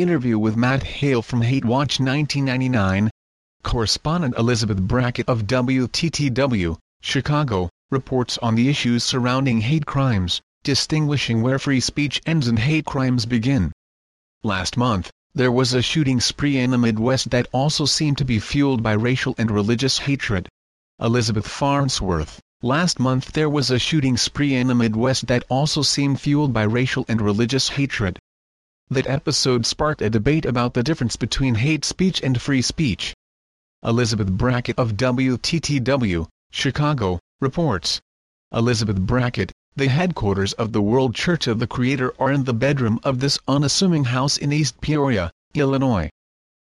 Interview with Matt Hale from Hate Watch 1999. Correspondent Elizabeth Brackett of WTTW, Chicago, reports on the issues surrounding hate crimes, distinguishing where free speech ends and hate crimes begin. Last month, there was a shooting spree in the Midwest that also seemed to be fueled by racial and religious hatred. Elizabeth Farnsworth, last month there was a shooting spree in the Midwest that also seemed fueled by racial and religious hatred. That episode sparked a debate about the difference between hate speech and free speech. Elizabeth Brackett of WTTW, Chicago, reports. Elizabeth Brackett, the headquarters of the World Church of the Creator are in the bedroom of this unassuming house in East Peoria, Illinois.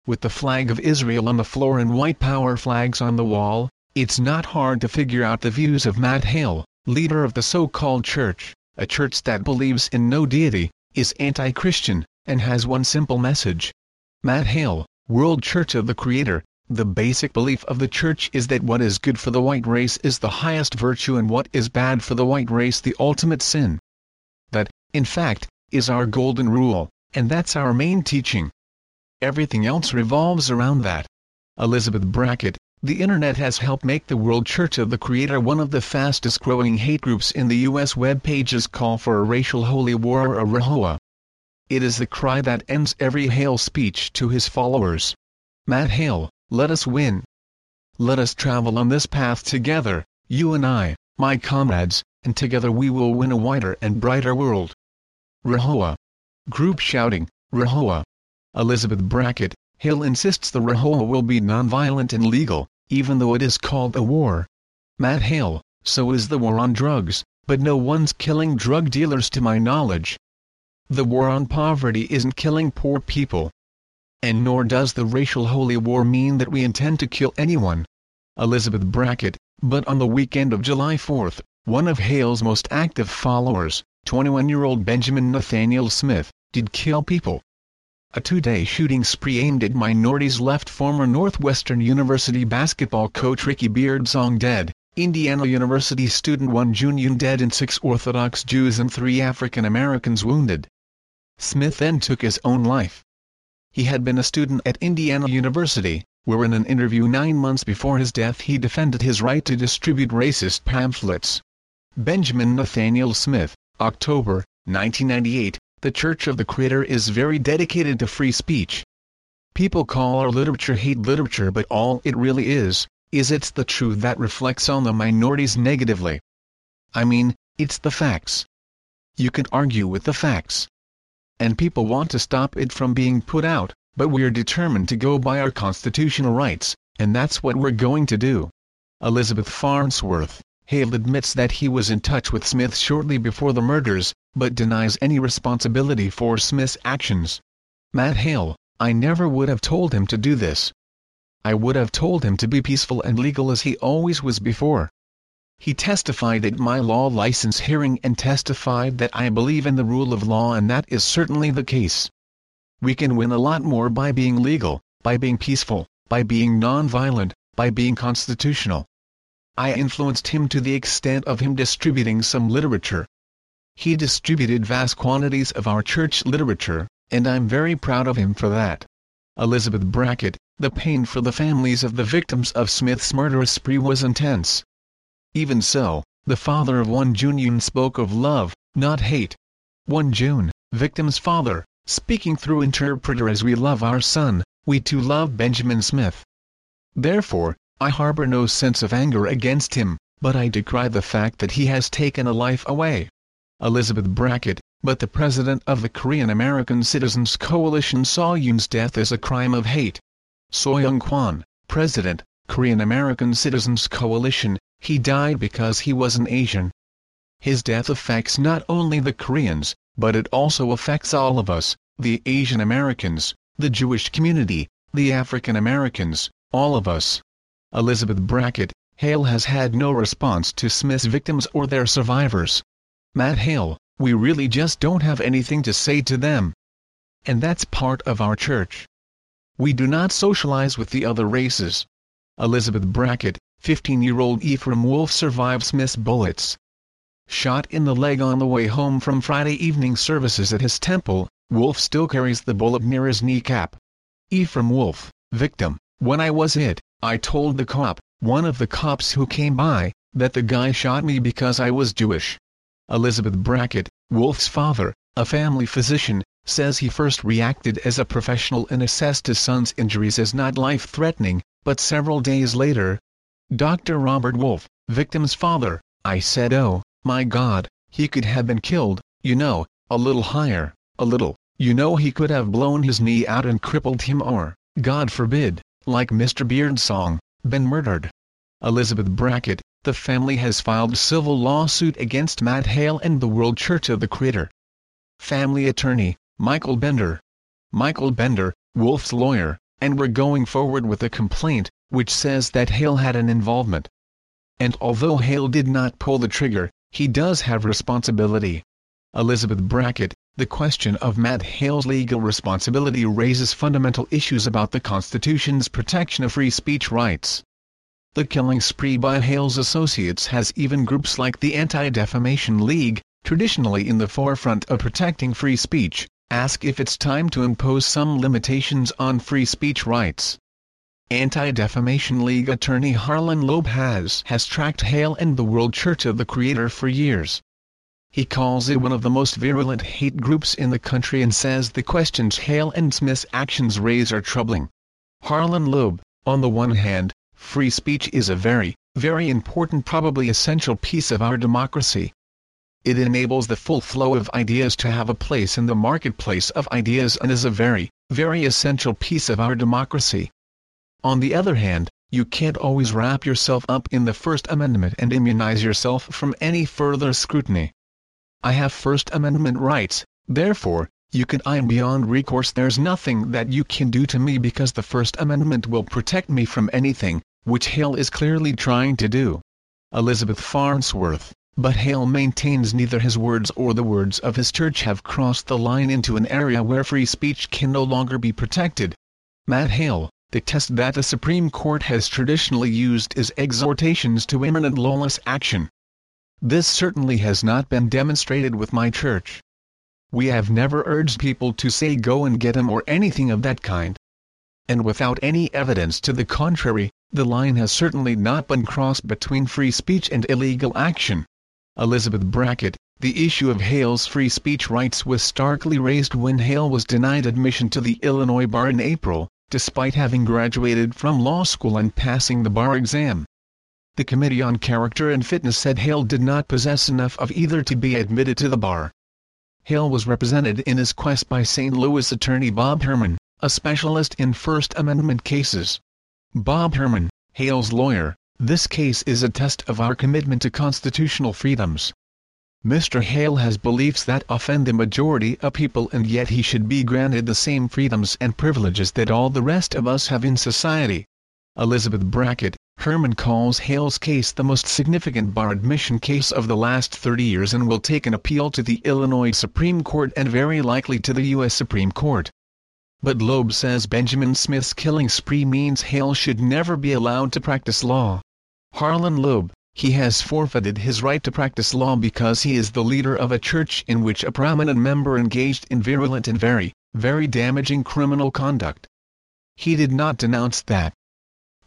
With the flag of Israel on the floor and white power flags on the wall, it's not hard to figure out the views of Matt Hale, leader of the so-called church, a church that believes in no deity, is anti-Christian, and has one simple message. Matt Hale, World Church of the Creator, the basic belief of the church is that what is good for the white race is the highest virtue and what is bad for the white race the ultimate sin. That, in fact, is our golden rule, and that's our main teaching. Everything else revolves around that. Elizabeth Brackett, the internet has helped make the World Church of the Creator one of the fastest growing hate groups in the U.S. web pages call for a racial holy war or a RAHOWA. It is the cry that ends every Hale speech to his followers. Matt Hale, let us win. Let us travel on this path together, you and I, my comrades, and together we will win a wider and brighter world. RAHOWA. Group shouting, RAHOWA. Elizabeth Brackett, Hale insists the RAHOWA will be nonviolent and legal, even though it is called a war. Matt Hale, so is the war on drugs, but no one's killing drug dealers to my knowledge. The war on poverty isn't killing poor people. And nor does the racial holy war mean that we intend to kill anyone. Elizabeth Brackett, but on the weekend of July 4, one of Hale's most active followers, 21-year-old Benjamin Nathaniel Smith, did kill people. A two-day shooting spree aimed at minorities left former Northwestern University basketball coach Ricky Byrdsong dead, Indiana University student Won-Joon Yoon dead and six Orthodox Jews and three African Americans wounded. Smith then took his own life. He had been a student at Indiana University, where in an interview nine months before his death he defended his right to distribute racist pamphlets. Benjamin Nathaniel Smith, October, 1998, The Church of the Creator is very dedicated to free speech. People call our literature hate literature but all it really is, is it's the truth that reflects on the minorities negatively. I mean, it's the facts. You can argue with the facts. And people want to stop it from being put out, but we're determined to go by our constitutional rights, and that's what we're going to do. Elizabeth Farnsworth, Hale admits that he was in touch with Smith shortly before the murders, but denies any responsibility for Smith's actions. Matt Hale, I never would have told him to do this. I would have told him to be peaceful and legal as he always was before. He testified at my law license hearing and testified that I believe in the rule of law and that is certainly the case. We can win a lot more by being legal, by being peaceful, by being non-violent, by being constitutional. I influenced him to the extent of him distributing some literature. He distributed vast quantities of our church literature, and I'm very proud of him for that. Elizabeth Brackett, the pain for the families of the victims of Smith's murderous spree was intense. Even so, the father of Won-Joon spoke of love, not hate. Won-Joon, victim's father, speaking through interpreter as we love our son, we too love Benjamin Smith. Therefore, I harbor no sense of anger against him, but I decry the fact that he has taken a life away. Elizabeth Brackett, but the president of the Korean American Citizens Coalition saw Yoon's death as a crime of hate. Soyoung Kwan, president, Korean American Citizens Coalition, he died because he was an Asian. His death affects not only the Koreans, but it also affects all of us, the Asian Americans, the Jewish community, the African Americans, all of us. Elizabeth Brackett, Hale has had no response to Smith's victims or their survivors. Matt Hale, we really just don't have anything to say to them. And that's part of our church. We do not socialize with the other races. Elizabeth Brackett, 15-year-old Ephraim Wolf survived Miss bullets. Shot in the leg on the way home from Friday evening services at his temple, Wolf still carries the bullet near his kneecap. Ephraim Wolf, victim, when I was hit, I told the cop, one of the cops who came by, that the guy shot me because I was Jewish. Elizabeth Brackett, Wolf's father, a family physician, says he first reacted as a professional and assessed his son's injuries as not life-threatening, but several days later, Dr. Robert Wolf, victim's father, I said oh, my god, he could have been killed, you know, a little higher, a little, you know he could have blown his knee out and crippled him or, God forbid, like Mr. Byrdsong, been murdered. Elizabeth Brackett, the family has filed civil lawsuit against Matt Hale and the World Church of the Creator. Family attorney, Michael Bender. Michael Bender, Wolf's lawyer, and we're going forward with a complaint, which says that Hale had an involvement. And although Hale did not pull the trigger, he does have responsibility. Elizabeth Brackett, the question of Matt Hale's legal responsibility raises fundamental issues about the Constitution's protection of free speech rights. The killing spree by Hale's associates has even groups like the Anti-Defamation League, traditionally in the forefront of protecting free speech, ask if it's time to impose some limitations on free speech rights. Anti-Defamation League attorney Harlan Loeb has, has tracked Hale and the World Church of the Creator for years. He calls it one of the most virulent hate groups in the country and says the questions Hale and Smith's actions raise are troubling. Harlan Loeb, on the one hand, free speech is a very, very important probably essential piece of our democracy. It enables the full flow of ideas to have a place in the marketplace of ideas and is a very, very essential piece of our democracy. On the other hand, you can't always wrap yourself up in the First Amendment and immunize yourself from any further scrutiny. I have First Amendment rights, therefore, you can I am beyond recourse there's nothing that you can do to me because the First Amendment will protect me from anything, which Hale is clearly trying to do. Elizabeth Farnsworth, but Hale maintains neither his words or the words of his church have crossed the line into an area where free speech can no longer be protected. Matt Hale, the test that the Supreme Court has traditionally used is exhortations to imminent lawless action. This certainly has not been demonstrated with my church. We have never urged people to say go and get him or anything of that kind. And without any evidence to the contrary, the line has certainly not been crossed between free speech and illegal action. Elizabeth Brackett, the issue of Hale's free speech rights was starkly raised when Hale was denied admission to the Illinois bar in April, despite having graduated from law school and passing the bar exam. The Committee on Character and Fitness said Hale did not possess enough of either to be admitted to the bar. Hale was represented in his quest by St. Louis attorney Bob Herman, a specialist in First Amendment cases. Bob Herman, Hale's lawyer, this case is a test of our commitment to constitutional freedoms. Mr. Hale has beliefs that offend the majority of people and yet he should be granted the same freedoms and privileges that all the rest of us have in society. Elizabeth Brackett, Herman calls Hale's case the most significant bar admission case of the last 30 years and will take an appeal to the Illinois Supreme Court and very likely to the U.S. Supreme Court. But Loeb says Benjamin Smith's killing spree means Hale should never be allowed to practice law. Harlan Loeb, he has forfeited his right to practice law because he is the leader of a church in which a prominent member engaged in virulent and very, very damaging criminal conduct. He did not denounce that.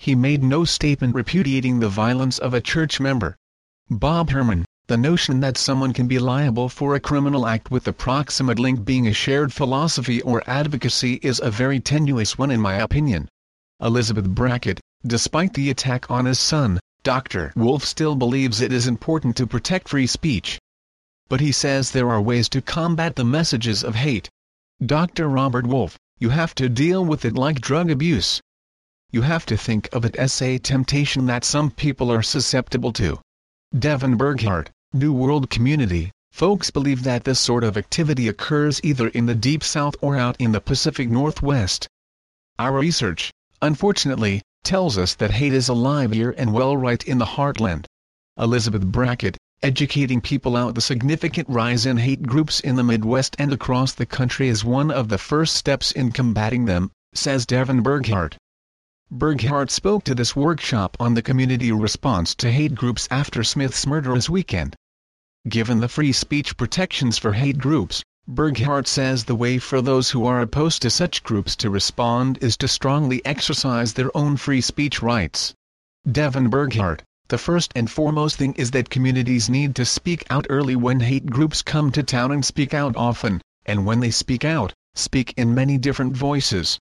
He made no statement repudiating the violence of a church member. Bob Herman, the notion that someone can be liable for a criminal act with the proximate link being a shared philosophy or advocacy is a very tenuous one in my opinion. Elizabeth Brackett, despite the attack on his son, Dr. Wolf still believes it is important to protect free speech. But he says there are ways to combat the messages of hate. Dr. Robert Wolf, you have to deal with it like drug abuse. You have to think of it as a temptation that some people are susceptible to. Devin Burghart, New World Community, folks believe that this sort of activity occurs either in the Deep South or out in the Pacific Northwest. Our research, unfortunately, tells us that hate is alive here and well right in the heartland. Elizabeth Brackett, educating people out the significant rise in hate groups in the Midwest and across the country is one of the first steps in combating them, says Devin Burghart. Burghart spoke to this workshop on the community response to hate groups after Smith's murderous weekend. Given the free speech protections for hate groups, Burghart says the way for those who are opposed to such groups to respond is to strongly exercise their own free speech rights. Devin Burghart, the first and foremost thing is that communities need to speak out early when hate groups come to town and speak out often, and when they speak out, speak in many different voices.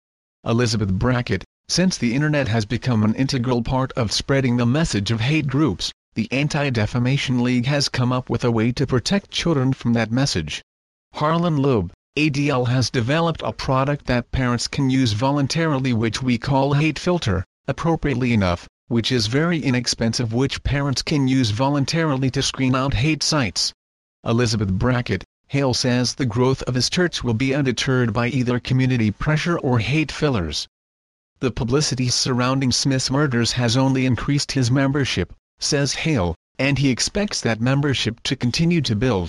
Elizabeth Brackett, since the Internet has become an integral part of spreading the message of hate groups, the Anti-Defamation League has come up with a way to protect children from that message. Harlan Loeb, ADL has developed a product that parents can use voluntarily which we call Hate Filter, appropriately enough, which is very inexpensive which parents can use voluntarily to screen out hate sites. Elizabeth Brackett, Hale says the growth of his church will be undeterred by either community pressure or hate filters. The publicity surrounding Smith's murders has only increased his membership, says Hale, and he expects that membership to continue to build.